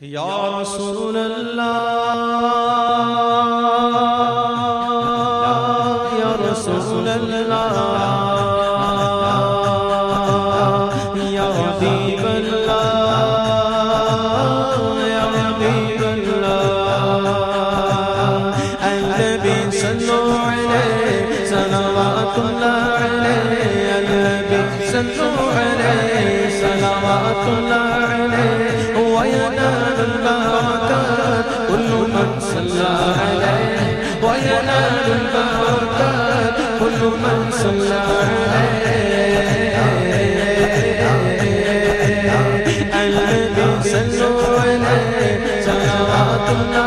یا رسول اللہ یا رسول اللہ یا حبیب اللہ یا حبیب اللہ اے نبی صلو علیہ صلوات اللہ علیہ اے نبی صلو علیہ صلوات اللہ علیہ وينال البركة كل من صلى عليه. وينال البركة كل من صلى عليه. النبي صلوا عليه صلواتنا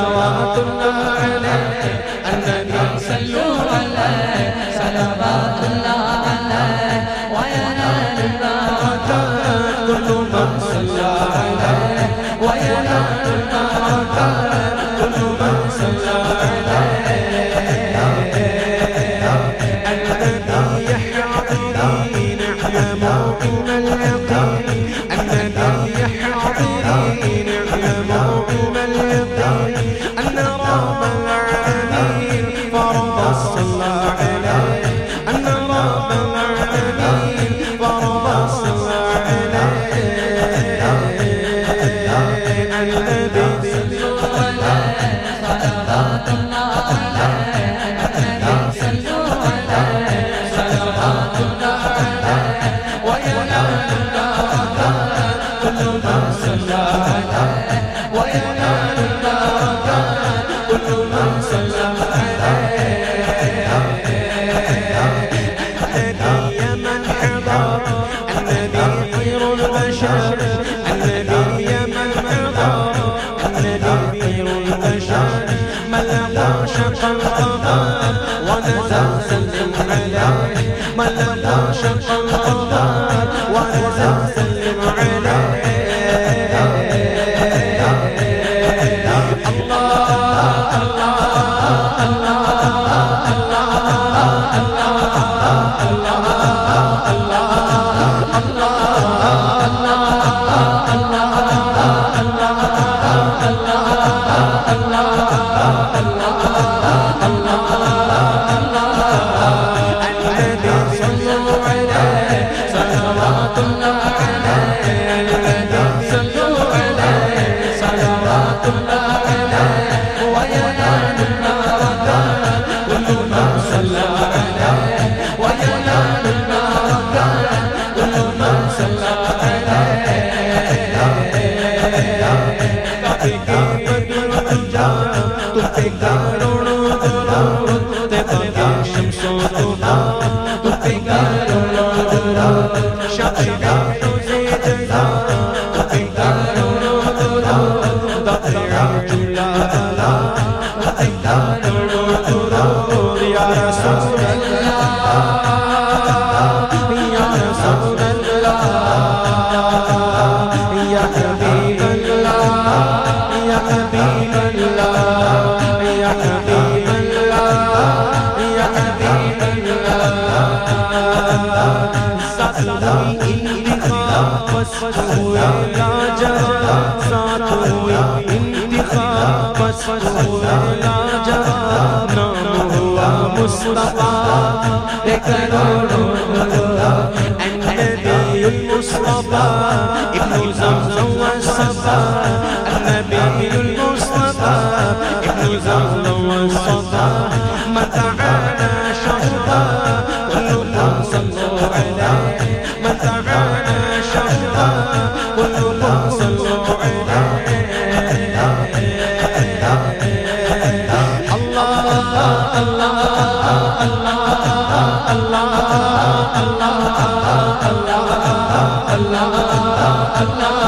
صلوات اللہ علیہ النبی صلو علیہ صلوات اللہ علیہ وینا اللہ کل من Yeah. تم نہ النبي المصطفى ابن زمزم والصفا اللہ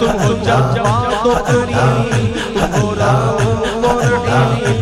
تم ہو جا جا تو کریم تم ہو راو مردین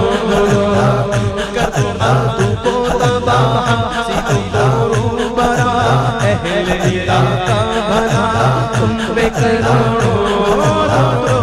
سیدہ کا بنا تم بکرانو ہو دورو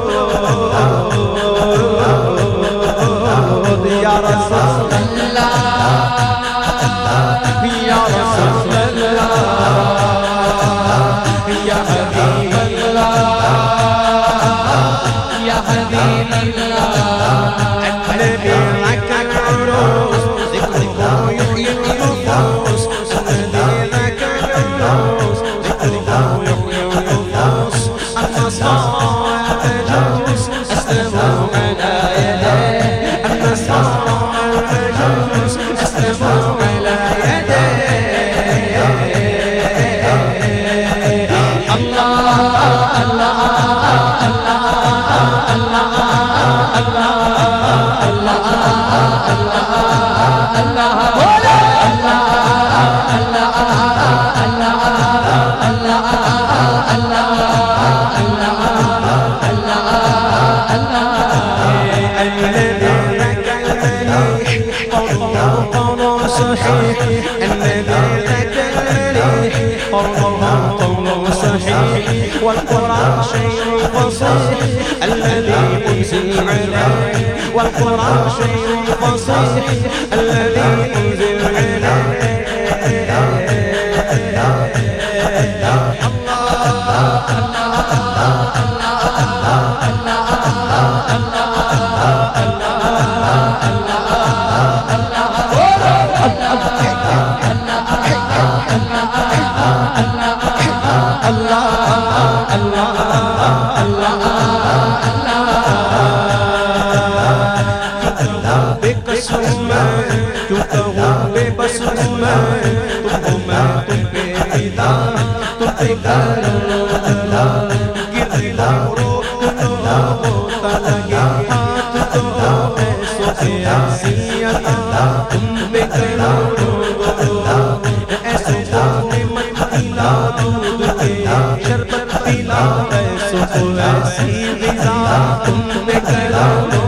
اللہ الذي أنزل عليك والقرآن شيء قصير الذي أنزل عليك الله الله الله الله الله الله چکا ہوں بے بس ہوں میں تم کو میں تم پہ ردا تم پہ دارا کتنا مرو کتنا ہو تن یہ ہاتھ تو ہے سو سے ایسی عطا تم پہ کرنا شربت پینا ہے سو ایسی غزا تم پہ کرانو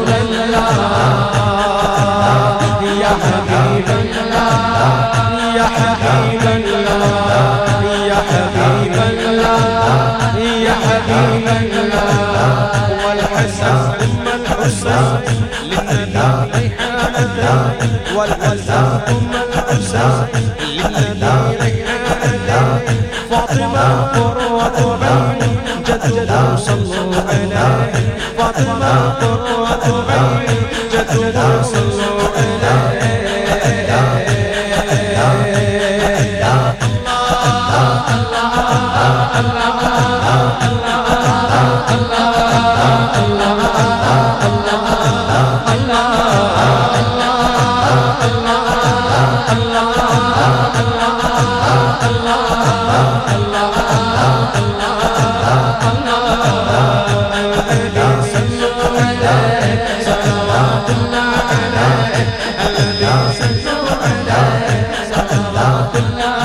والحسن اللہ اللہ